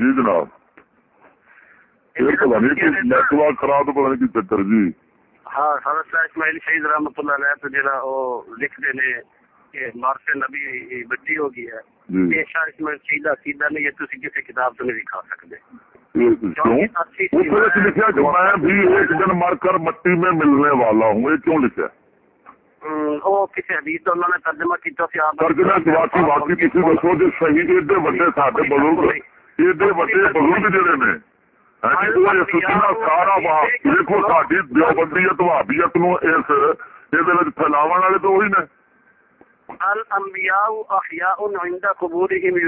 جی جناب۔ یہ پتا نہیں کہ نیٹورک خراب تو پتا نہیں کی چکر جی۔ ہاں حضرت شاہ اسماعیل شہید رحمت اللہ علیہ تو جڑا وہ لکھتے نے کہ مارس نبی بچی ہو گئی ہے جی۔ یہ شاہ اسماعیل شہید عقیدہ نہیں ہے تسی کسی کتاب تو نہیں دکھا سکتے۔ یہ کیوں؟ اس وجہ سے لکھا کہ میں بھی ایک دن مر کر مٹی میں ملنے والا ہوں یہ کیوں لکھا وہ کسی حدیث تو انہوں نے ترجمہ کیا سی آپ ترجمہ واقعی واقعی کسی دسو جو شہید ایڈے وڈے سارے بزرگ ایڈے وڈے بزرگ جڑے نے ہاں جی، سارا دیکھو ساری دیوبندیت وابیت نو اس پھیلاو والے تو وہی نے۔ الانبیاء احیاء عند قبورهم